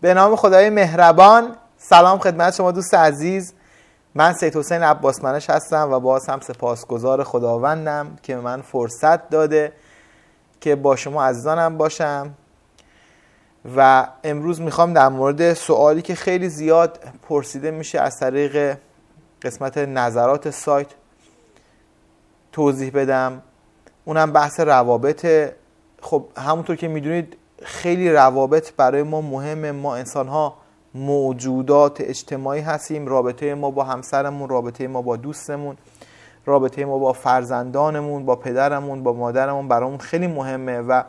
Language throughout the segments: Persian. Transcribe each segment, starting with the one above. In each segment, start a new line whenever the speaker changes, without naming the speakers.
به نام خدای مهربان. سلام خدمت شما دوست عزیز. من سید حسین عباسمنش هستم و باز هم سپاسگزار خداوندم که من فرصت داده که با شما عزیزانم باشم. و امروز می‌خوام در مورد سوالی که خیلی زیاد پرسیده میشه از طریق قسمت نظرات سایت توضیح بدم. اونم بحث روابط. خب همونطور که می‌دونید خیلی روابط برای ما مهمه. ما انسان ها موجودات اجتماعی هستیم. رابطه ما با همسرمون رابطه ما با دوستمون رابطه ما با فرزندانمون با پدرمون با مادرمون برامون خیلی مهمه. و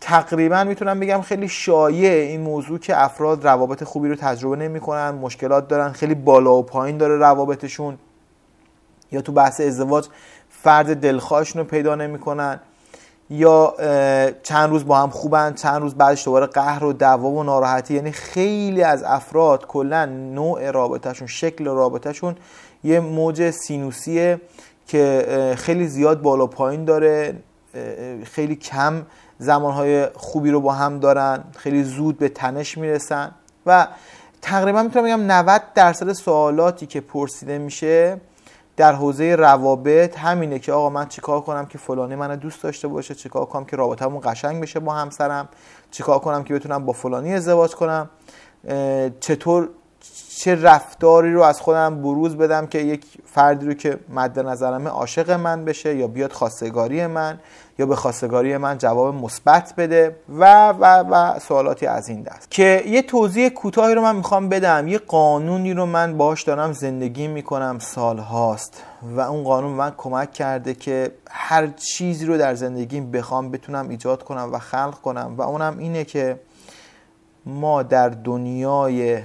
تقریبا می‌تونم بگم خیلی شایع این موضوع که افراد روابط خوبی رو تجربه نمی‌کنن مشکلات دارن خیلی بالا و پایین داره روابطشون. یا تو بحث ازدواج فرد دلخواهشون رو پیدا نمی‌کنن. یا چند روز با هم خوبن چند روز بعدش دوباره قهر و دعوا و ناراحتی. یعنی خیلی از افراد کلا نوع رابطهشون شکل رابطهشون یه موج سینوسیه که خیلی زیاد بالا پایین داره. خیلی کم زمانهای خوبی رو با هم دارن. خیلی زود به تنش می‌رسن. و تقریبا می‌تونم بگم 90 درصد سوالاتی که پرسیده میشه در حوزه روابط همینه که آقا من چیکار کنم که فلانی منو دوست داشته باشه چیکار کنم که رابطمون قشنگ بشه با همسرم چیکار کنم که بتونم با فلانی ازدواج کنم چطور چه رفتاری رو از خودم بروز بدم که یک فردی رو که مد نظرمه عاشق من بشه یا بیاد خواستگاری من. یا به خواستگاری من جواب مثبت بده و و و سوالاتی از این دست. که یه توضیح کوتاهی رو من می‌خوام بدم یه قانونی رو من باش دارم زندگی می‌کنم سال هاست و اون قانون من کمک کرده که هر چیزی رو در زندگیم بخوام بتونم ایجاد کنم و خلق کنم. و اونم اینه که ما در دنیای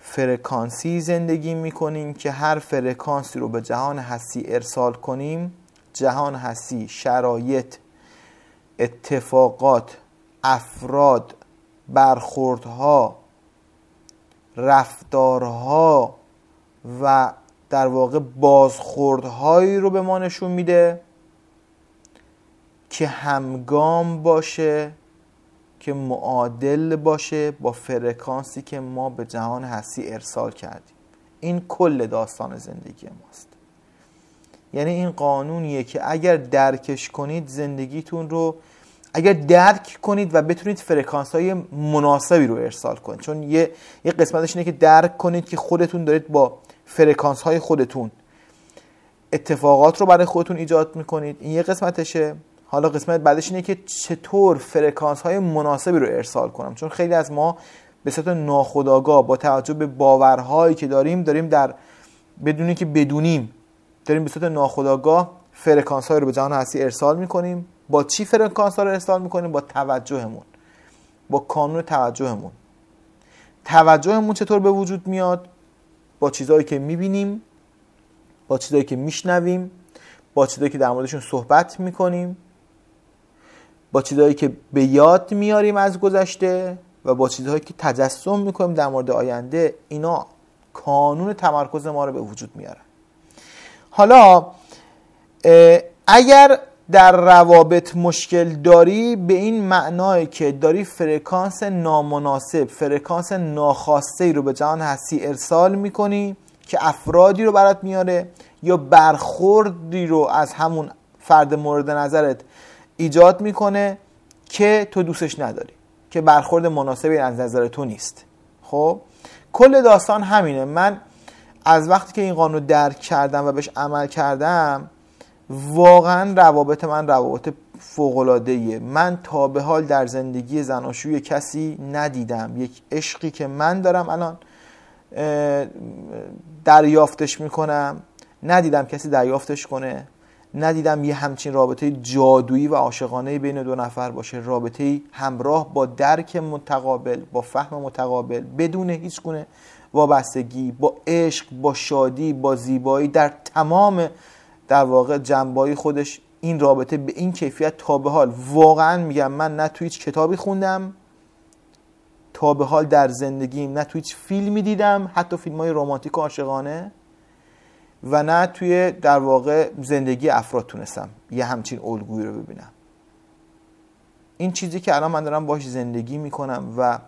فرکانسی زندگی می‌کنیم که هر فرکانسی رو به جهان هستی ارسال کنیم جهان هستی شرایط اتفاقات افراد برخوردها رفتارها و در واقع بازخوردهایی رو به ما نشون میده که همگام باشه که معادل باشه با فرکانسی که ما به جهان هستی ارسال کردیم. این کل داستان زندگی ماست. یعنی این قانونیه که اگر درکش کنید زندگیتون رو اگر درک کنید و بتونید فرکانس های مناسبی رو ارسال کنید. چون یه, یه قسمتش اینه که درک کنید که خودتون دارید با فرکانس های خودتون اتفاقات رو برای خودتون ایجاد می‌کنید. این یه قسمتشه. حالا قسمت بعدش اینه که چطور فرکانس های مناسبی رو ارسال کنم. چون خیلی از ما به صورت ناخودآگاه با توجه به باورهایی که داریم داریم در بدون اینکه بدونیم داریم به صورت ناخودآگاه فرکانس های رو به جهان هستی ارسال می‌کنیم. با چی فرکانس ها رو ارسال می‌کنیم؟ با توجهمون. با کانون توجهمون. توجهمون چطور به وجود میاد؟ با چیزهایی که می‌بینیم با چیزهایی که میشنویم با چیزهایی که در موردشون صحبت می‌کنیم با چیزهایی که به یاد میاریم از گذشته و با چیزهایی که تجسم می‌کنیم در مورد آینده. اینا کانون تمرکز ما رو به وجود میارن. حالا اگر در روابط مشکل داری به این معنای که داری فرکانس نامناسب فرکانس ناخواسته ای رو به جهان هستی ارسال می‌کنی که افرادی رو برات میاره یا برخوردی رو از همون فرد مورد نظرت ایجاد می‌کنه که تو دوستش نداری که برخورد مناسبی از نظر تو نیست. خب کل داستان همینه. من از وقتی که این قانون درک کردم و بهش عمل کردم واقعا روابط من روابط فوقلادهیه من تا به حال در زندگی زناشوی کسی ندیدم. یک عشقی که من دارم الان دریافتش می‌کنم. ندیدم کسی دریافتش کنه. ندیدم یه همچین رابطه جادویی و عاشقانه بین دو نفر باشه. رابطه همراه با درک متقابل با فهم متقابل بدون هیچ گونه وابستگی با عشق با شادی با زیبایی در تمام در واقع جنبایی خودش این رابطه به این کیفیت تا به حال. واقعا میگم من نه تو هیچ کتابی خوندم تا به حال در زندگیم نه تو هیچ فیلمی دیدم حتی فیلم های رومانتیک و عاشقانه و نه توی در واقع زندگی افراد تونستم یه همچین الگویی رو ببینم. این چیزی که الان من دارم باش زندگی می‌کنم و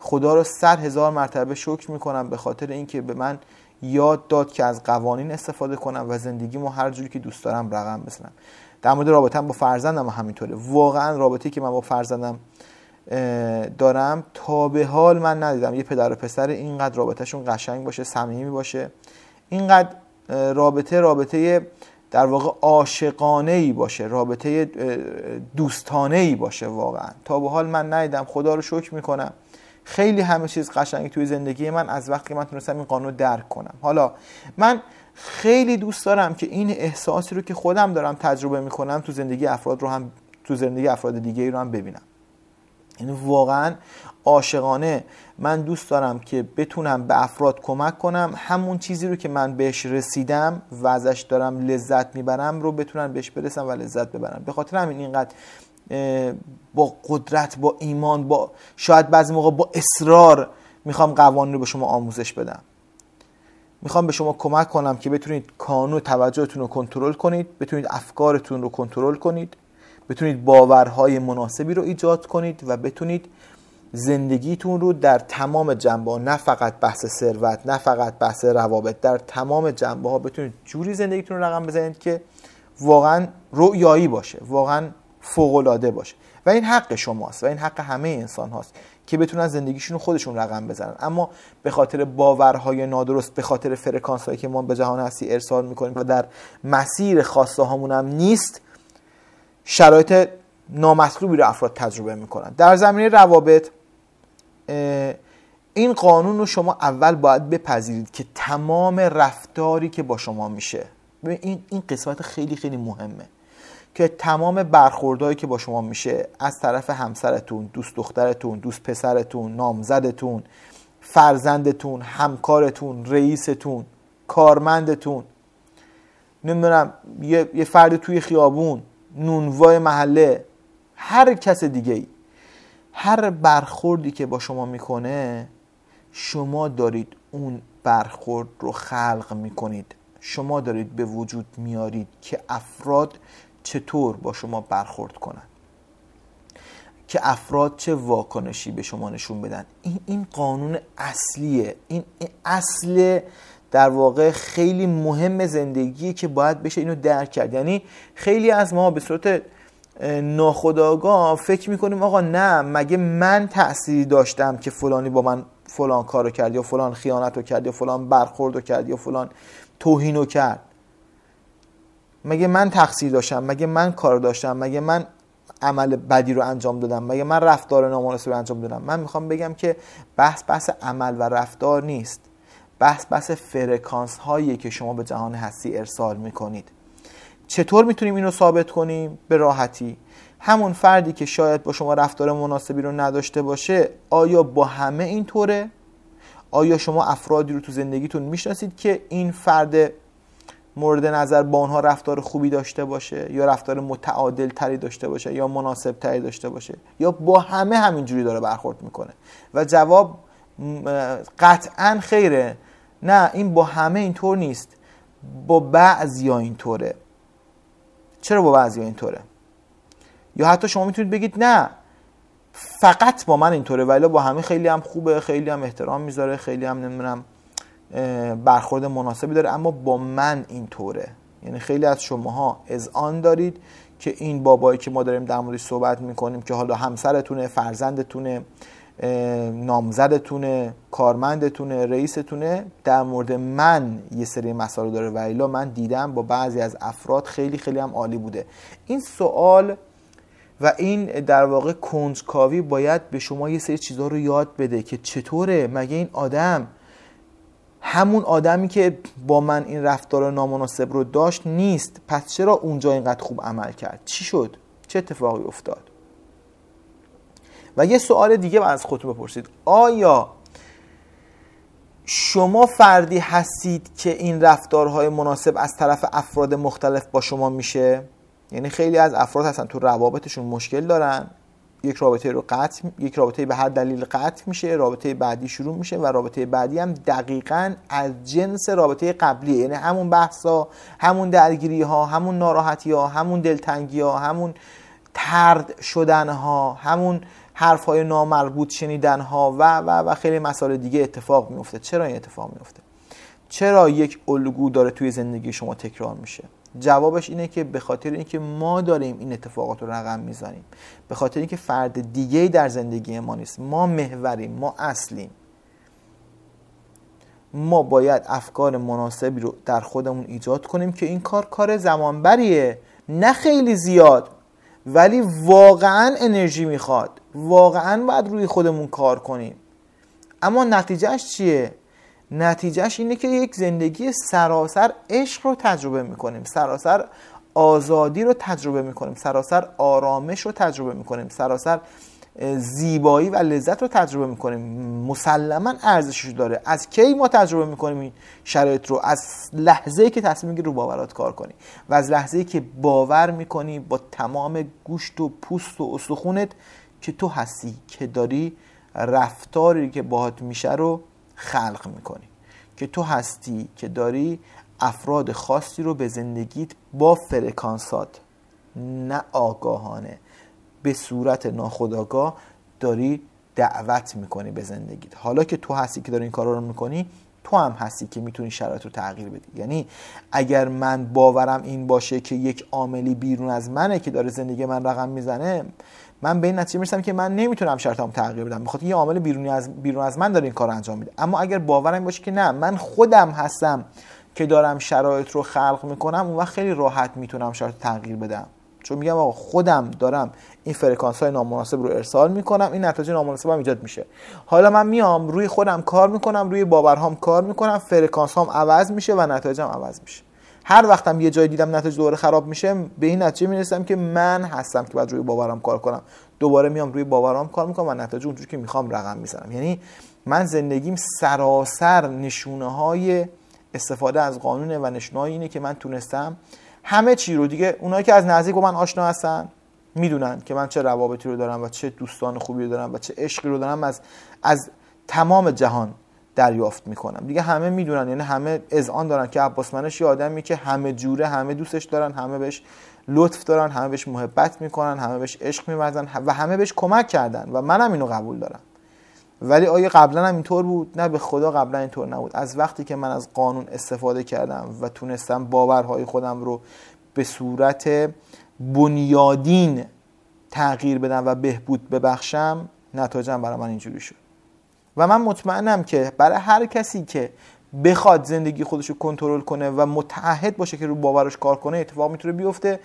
خدا رو صد هزار مرتبه شکر می‌کنم به خاطر اینکه به من یاد داد که از قوانین استفاده کنم و زندگیمو هر جوری که دوست دارم رقم بزنم. در مورد رابطم با فرزندم همینطوره. واقعا رابطه که من با فرزندم دارم تا به حال من ندیدم. یه پدر و پسر اینقدر رابطهشون قشنگ باشه صمیمی باشه. اینقدر رابطه رابطه در واقع عاشقانه ای باشه رابطه دوستانه ای باشه واقعا. تا به حال من ندیدم. خدا رو شکر می‌کنم. خیلی همه چیز قشنگی توی زندگی من از وقتی من تونستم این قانون درک کنم. حالا من خیلی دوست دارم که این احساسی رو که خودم دارم تجربه می‌کنم تو زندگی افراد رو هم تو زندگی افراد دیگه رو هم ببینم. یعنی واقعا عاشقانه من دوست دارم که بتونم به افراد کمک کنم همون چیزی رو که من بهش رسیدم و ازش دارم لذت می‌برم رو بتونن بهش برسم و لذت ببرم به خاطر همین اینقدر با قدرت با ایمان با شاید بعضی موقع با اصرار می‌خوام قوانین رو به شما آموزش بدم. می‌خوام به شما کمک کنم که بتونید کانون توجهتون رو کنترل کنید بتونید افکارتون رو کنترل کنید بتونید باورهای مناسبی رو ایجاد کنید و بتونید زندگیتون رو در تمام جنبه نه فقط بحث ثروت نه فقط بحث روابط در تمام جنبه ها بتونید جوری زندگیتون رو رقم بزنید که واقعا رویایی باشه واقعا فوق باشه. و این حق شماست و این حق همه انسان هاست که بتونن زندگیشون خودشون رقم بزنن. اما به خاطر باورهای نادرست به خاطر فرکانس هایی که ما به جهان هستی ارسال می‌کنیم و در مسیر خواسته هامون هم نیست شرایط نامطلوبی رو افراد تجربه می‌کنن. در زمینه روابط این قانون رو شما اول باید بپذیرید که تمام رفتاری که با شما میشه. این این قسمت خیلی خیلی مهمه. که تمام برخوردهایی که با شما میشه از طرف همسرتون دوست دخترتون دوست پسرتون نامزدتون فرزندتون همکارتون رئیستون کارمندتون نمی‌دونم یه, یه فرد توی خیابون نونوای محله هر کس دیگه ای هر برخوردی که با شما می‌کنه شما دارید اون برخورد رو خلق می‌کنید. شما دارید به وجود میارید که افراد چطور با شما برخورد کنن؟ که افراد چه واکنشی به شما نشون بدن؟ این این قانون اصلیه. این, اصل در واقع خیلی مهم زندگیه که باید بشه اینو درک کرد. یعنی خیلی از ما به صورت ناخداگاه فکر می‌کنیم آقا نه مگه من تأثیری داشتم که فلانی با من فلان کارو کرد یا فلان خیانت رو کرد یا فلان برخورد رو کرد یا فلان توهین رو کرد؟ مگه من تقصیر داشتم؟ مگه من کار داشتم؟ مگه من عمل بدی رو انجام دادم؟ مگه من رفتار نامناسب رو انجام دادم؟ من می‌خوام بگم که بحث بحث عمل و رفتار نیست. بحث بحث فرکانس هایی که شما به جهان هستی ارسال می‌کنید. چطور می‌تونیم اینو ثابت کنیم؟ به راحتی. همون فردی که شاید با شما رفتار مناسبی رو نداشته باشه آیا با همه اینطوره؟ آیا شما افرادی رو تو زندگیتون می‌شناسید که این فرد مورد نظر با آنها رفتار خوبی داشته باشه یا رفتار متعادل تری داشته باشه یا مناسب تری داشته باشه یا با همه همینجوری داره برخورد می‌کنه. و جواب قطعا خیره. نه این با همه اینطور نیست. با ها اینطوره. چرا با بعضی ها اینطوره؟ یا حتی شما می‌تونید بگید نه فقط با من اینطوره. ولی با همه خیلی هم خوبه خیلی هم احترام می‌ذاره خیلی هم نمی‌دونم برخورد مناسبی داره. اما با من اینطوره یعنی خیلی از شماها از آن دارید که این بابایی که ما داریم در موردش صحبت می‌کنیم که حالا همسرتونه فرزندتونه نامزدتونه کارمندتونه رئیستونه در مورد من یه سری مسائل داره. و من دیدم با بعضی از افراد خیلی خیلی هم عالی بوده. این سوال و این در واقع کنجکاوی باید به شما یه سری چیزها رو یاد بده که چطوره؟ مگه این آدم همون آدمی که با من این رفتار نامناسب رو داشت نیست. پس چرا اونجا اینقدر خوب عمل کرد؟ چی شد؟ چه اتفاقی افتاد؟ و یه سوال دیگه از خودتون بپرسید. آیا شما فردی هستید که این رفتارهای مناسب از طرف افراد مختلف با شما میشه؟ یعنی خیلی از افراد هستن تو روابطشون مشکل دارن. یک رابطه رو قطع یک رابطه به هر دلیل قطع میشه رابطه بعدی شروع میشه و رابطه بعدی هم دقیقا از جنس رابطه قبلیه. یعنی همون بحثا همون درگیری ها همون ناراحتی ها همون دلتنگی ها همون ترد شدن ها همون حرف های نامربوط شنیدن ها و و و خیلی مسائل دیگه اتفاق میفته چرا این اتفاق میفته چرا یک الگو داره توی زندگی شما تکرار میشه؟ جوابش اینه که به خاطر اینکه ما داریم این اتفاقات رو رقم می‌زنیم. به خاطر اینکه فرد دیگه در زندگی ما نیست. ما محوریم ما اصلیم. ما باید افکار مناسبی رو در خودمون ایجاد کنیم که این کار کار زمانبریه. نه خیلی زیاد ولی واقعا انرژی می‌خواد. واقعا باید روی خودمون کار کنیم. اما نتیجهش چیه؟ نتیجهش اینه که یک زندگی سراسر عشق رو تجربه می‌کنیم سراسر آزادی رو تجربه می‌کنیم سراسر آرامش رو تجربه می‌کنیم سراسر زیبایی و لذت رو تجربه می‌کنیم. مسلما ارزشش داره. از کی ما تجربه می‌کنیم این شرایط رو؟ از لحظه که تصمیم می‌گیری رو باورات کار کنی و از لحظه که باور می‌کنی با تمام گوشت و پوست و استخونت که تو هستی که داری رفتاری که باهات میشه رو خلق می‌کنی. که تو هستی که داری افراد خاصی رو به زندگیت با فرکانسات نه آگاهانه به صورت ناخودآگاه داری دعوت می‌کنی به زندگیت. حالا که تو هستی که داری این کار رو می‌کنی تو هم هستی که می‌تونی شرایط رو تغییر بدی. یعنی اگر من باورم این باشه که یک عاملی بیرون از منه که داره زندگی من رقم می‌زنه من به این نتیجه می‌رسم که من نمی‌تونم شرایطم تغییر بدم. بخاطر یه عامل بیرونی از بیرون از من داره این کار انجام میده. اما اگر باورم باشه که نه من خودم هستم که دارم شرایط رو خلق می‌کنم اون وقت خیلی راحت می‌تونم شرایط تغییر بدم. چون میگم آقا خودم دارم این فرکانس های نامناسب رو ارسال می‌کنم این نتایج نامناسب هم ایجاد میشه. حالا من میام روی خودم کار می‌کنم روی باورهام کار می‌کنم فرکانس هام عوض میشه و نتایجم عوض میشه. هر وقتم یه جای دیدم نتایج دوباره خراب میشه به این نتیجه می‌رسم که من هستم که باید روی باورم کار کنم. دوباره میام روی باورام کار می‌کنم و نتایج اونجوری که می‌خوام رقم می‌زنم. یعنی من زندگیم سراسر نشونه های استفاده از قانونه و نشونه اینه که من تونستم همه چی رو دیگه اونایی که از نزدیک با من آشنا هستن می‌دونن که من چه روابطی رو دارم و چه دوستان خوبی رو دارم و چه عشقی رو دارم. از از تمام جهان دریافت می‌کنم. دیگه همه می‌دونن یعنی همه اذعان دارن که عباس منش یه آدمی که همه جوره همه دوستش دارن همه بهش لطف دارن همه بهش محبت می‌کنن همه بهش عشق میورزن و همه بهش کمک کردن و منم اینو قبول دارم. ولی آیا قبلا هم اینطور بود؟ نه به خدا قبلا اینطور نبود. از وقتی که من از قانون استفاده کردم و تونستم باورهای خودم رو به صورت بنیادین تغییر بدم و بهبود ببخشم نتایجم برای من اینجوری شد. و من مطمئنم که برای هر کسی که بخواد زندگی خودش رو کنترل کنه و متعهد باشه که رو باورش کار کنه اتفاق می‌تونه بیفته.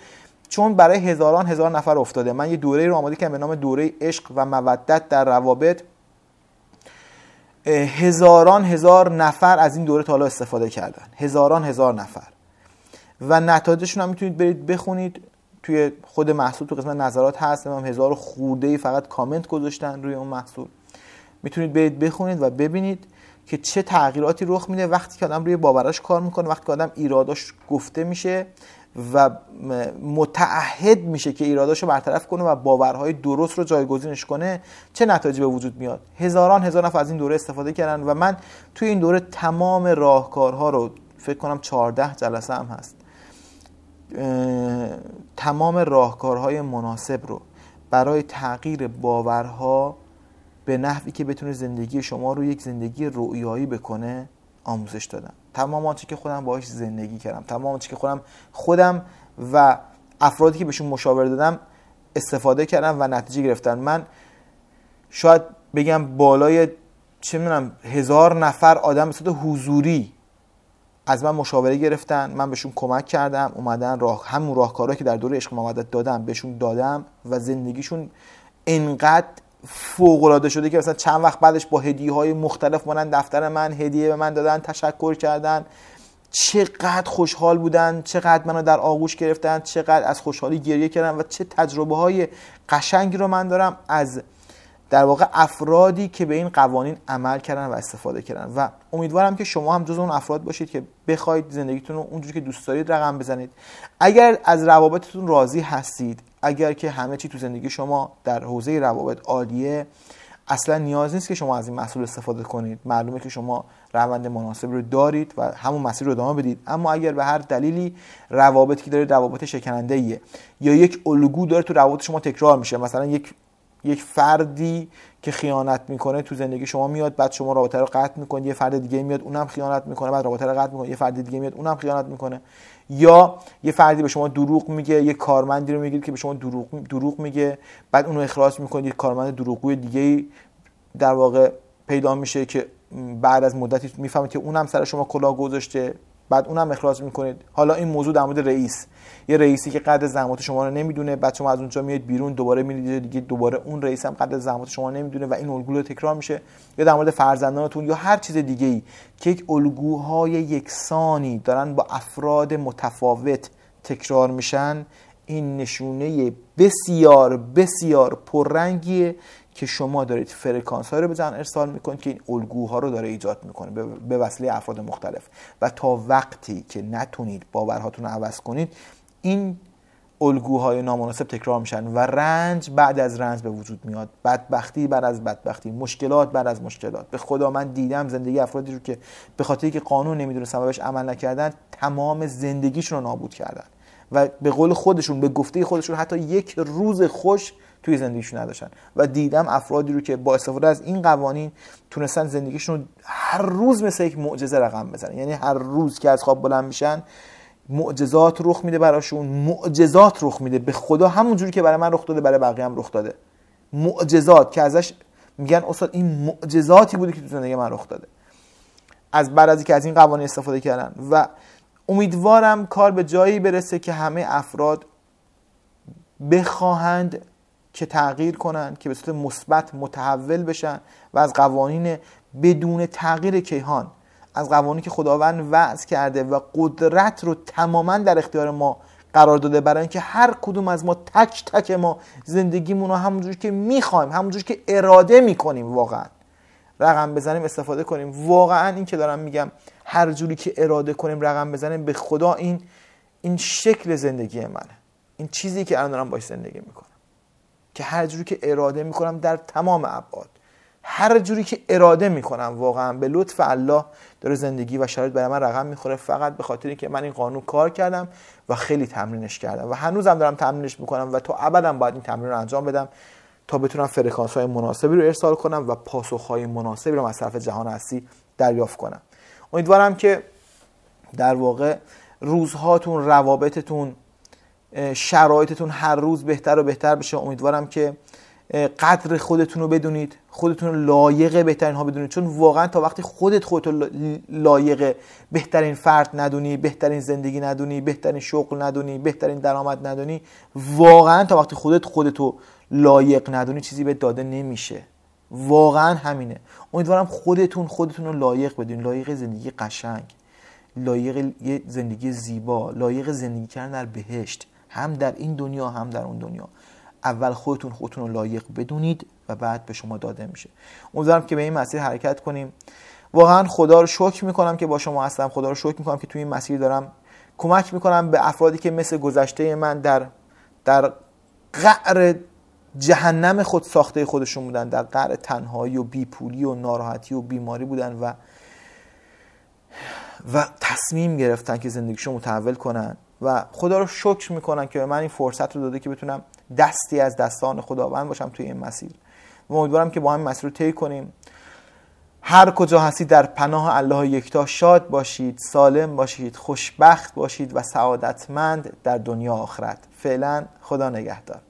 چون برای هزاران هزار نفر افتاده. من یه دوره رو آماده کردم به نام دوره عشق و مودت در روابط. هزاران هزار نفر از این دوره تا حالا استفاده کردن. هزاران هزار نفر. و نتایجشون هم می‌تونید برید بخونید. توی خود محصول تو قسمت نظرات هست. هم هزار خورده فقط کامنت گذاشتن روی اون محصول. می‌تونید برید بخونید و ببینید که چه تغییراتی رخ میده وقتی که آدم روی باوراش کار می‌کنه وقتی که آدم ایراداش گفته میشه و متعهد میشه که ایراداشو برطرف کنه و باورهای درست رو جایگزینش کنه چه نتایجی به وجود میاد؟ هزاران هزار نفر از این دوره استفاده کردن و من توی این دوره تمام راهکارها رو فکر کنم 14 جلسه هم هست. تمام راهکارهای مناسب رو برای تغییر باورها به نحوی که بتونه زندگی شما رو یک زندگی رویایی بکنه آموزش دادم. تمام آنچه که خودم باهاش زندگی کردم تمام آنچه که خودم خودم و افرادی که بهشون مشاوره دادم استفاده کردم و نتیجه گرفتن. من شاید بگم بالای چه می‌دونم هزار نفر آدم به حضوری از من مشاوره گرفتن. من بهشون کمک کردم اومدن راه همون راهکارهایی که در دوره عشق مودت دادم بهشون دادم و زندگیشون انقدر فوق العاده شده که مثلا چند وقت بعدش با هدیه های مختلف مانند دفتر من هدیه به من دادن تشکر کردن. چقدر خوشحال بودن چقدر منو در آغوش گرفتن چقدر از خوشحالی گریه کردن و چه تجربه های قشنگی رو من دارم از در واقع افرادی که به این قوانین عمل کردن و استفاده کردن. و امیدوارم که شما هم جز اون افراد باشید که بخواید زندگیتون رو اونجوری که دوست دارید رقم بزنید. اگر از روابطتون راضی هستید اگر که همه چی تو زندگی شما در حوزه روابط عالیه اصلا نیاز نیست که شما از این محصول استفاده کنید. معلومه که شما روند مناسب رو دارید و همون مسیر رو ادامه بدید. اما اگر به هر دلیلی روابطی که دارید روابط شکننده ایه یا یک الگو داره تو روابط شما تکرار میشه. مثلا یک یک فردی که خیانت می‌کنه تو زندگی شما میاد بعد شما رابطه رو قطع می‌کنه یه فرد دیگه میاد اونم خیانت می‌کنه بعد رابطه رو قطع می‌کنه یه فرد دیگه میاد اونم خیانت می‌کنه. یا یه فردی به شما دروغ میگه یه کارمندی رو میگید که به شما دروغ دروغ میگه بعد اونو اخراج می‌کنید یه کارمند دروغگوی دیگه در واقع پیدا میشه که بعد از مدتی می‌فهمید که اونم سر شما کلاه گذاشته. بعد اونم اخراج می‌کنید. حالا این موضوع در مورد رئیس. یه رئیسی که قدر زحمات شما رو نمی‌دونه بعد شما از اونجا میاد بیرون دوباره میرید دیگه دوباره اون رئیس هم قدر زحمات شما نمی‌دونه و این الگو تکرار میشه. یا در مورد فرزندانتون یا هر چیز دیگه ای که یک الگوهای یکسانی دارن با افراد متفاوت تکرار میشن این نشونه بسیار بسیار پررنگیه که شما دارید فرکانس های رو بزن ارسال می‌کنید که این الگوها رو داره ایجاد می‌کنه به وسیله افراد مختلف. و تا وقتی که نتونید باورهاتون رو عوض کنید این الگوهای نامناسب تکرار میشن و رنج بعد از رنج به وجود میاد. بدبختی بعد از بدبختی مشکلات بعد از مشکلات. به خدا من دیدم زندگی افرادی رو که به خاطر که قانون نمی‌دونستن و عمل نکردن تمام زندگیشون رو نابود کردن. و به قول خودشون به گفته خودشون حتی یک روز خوش توی زندگیشون نداشتن. و دیدم افرادی رو که با استفاده از این قوانین تونستن زندگیشون هر روز مثل یک معجزه رقم بزنن. یعنی هر روز که از خواب بلند میشن معجزات رخ میده براشون معجزات رخ میده. به خدا همونجوری که برای من رخ داده برای بقیه هم رخ داده. معجزات که ازش میگن استاد این معجزاتی بوده که تو زندگی من رخ داده. از بعد از اینکه از این قوانین استفاده کردن. و امیدوارم کار به جایی برسه که همه افراد بخواهند که تغییر کنن که به صورت مثبت متحول بشن و از قوانین بدون تغییر کیهان از قوانینی که خداوند وضع کرده و قدرت رو تماما در اختیار ما قرار داده برای اینکه هر کدوم از ما تک تک ما زندگیمون رو همونجوری که می‌خوایم همونجوری که اراده می‌کنیم واقعا رقم بزنیم استفاده کنیم. واقعا این که دارم میگم هر جوری که اراده کنیم رقم بزنیم به خدا این این شکل زندگی منه. این چیزی که الان دارم باش زندگی می‌کنم. که هر جوری که اراده می‌کنم در تمام ابعاد. هر جوری که اراده می‌کنم واقعا به لطف الله داره زندگی و شرایط برای من رقم می‌خوره. فقط به خاطر که من این قانون کار کردم و خیلی تمرینش کردم و هنوزم دارم تمرینش می‌کنم و تا ابدا باید این تمرین رو انجام بدم تا بتونم فرکانس های مناسبی رو ارسال کنم و پاسخ های مناسبی رو از طرف جهان هستی دریافت کنم. امیدوارم که در واقع روزهاتون روابطتون شرایطتون هر روز بهتر و بهتر بشه. امیدوارم که قدر خودتون رو بدونید. خودتون لایق بهترین ها بدونید. چون واقعا تا وقتی خودت خودت لایق بهترین فرد ندونی بهترین زندگی ندونی بهترین شغل ندونی بهترین درآمد ندونی واقعا تا وقتی خودت خودتو لایق ندونی چیزی به داده نمیشه. واقعا همینه. امیدوارم خودتون خودتون رو لایق بدونید. لایق زندگی قشنگ. لایق زندگی زیبا. لایق زندگی کردن در بهشت. هم در این دنیا هم در اون دنیا. اول خودتون خودتون رو لایق بدونید و بعد به شما داده میشه. امیدوارم که به این مسیر حرکت کنیم. واقعا خدا رو شکر می‌کنم که با شما هستم. خدا رو شکر می‌کنم که توی این مسیر دارم کمک می‌کنم به افرادی که مثل گذشته من در در قعر جهنم خود ساخته خودشون بودن در قعر تنهایی و بیپولی و ناراحتی و بیماری بودن و و تصمیم گرفتن که زندگیشون متحول کنن. و خدا رو شکر می‌کنن که به من این فرصت رو داده که بتونم دستی از دستان خداوند باشم توی این مسیر. و امیدوارم که با هم مسیر رو طی کنیم. هر کجا هستید در پناه الله یکتا شاد باشید سالم باشید خوشبخت باشید و سعادتمند در دنیا آخرت. فعلا خدا نگهدار.